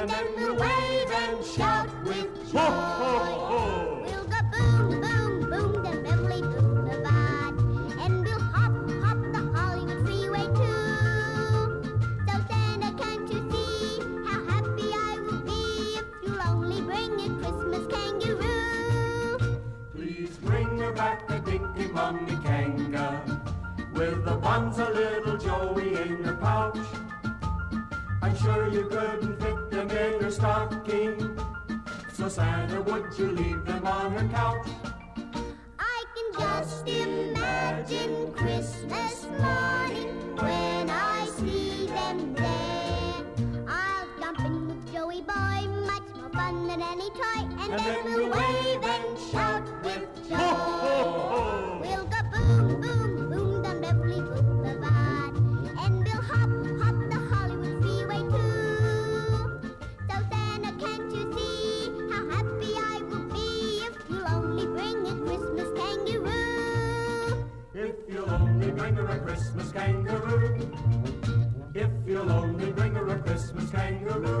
and then we'll wave and shout with joy. We'll go boom, boom, boom down Beverly Boulevard, and we'll hop, hop the Hollywood freeway too. So Santa, can't you see how happy I will be if you'll only bring a Christmas kangaroo? Please bring her back a dinky mommy kanga with the buns a little Joey in her pouch. I'm sure you couldn't fit them in her stocking. So Santa, would you leave them on her couch? I can just imagine Christmas morning when I see them there. I'll jump in with Joey Boy, much more fun than any toy, and, then, we'll wave and shout If you'll only bring her a Christmas kangaroo. If you'll only bring her a Christmas kangaroo.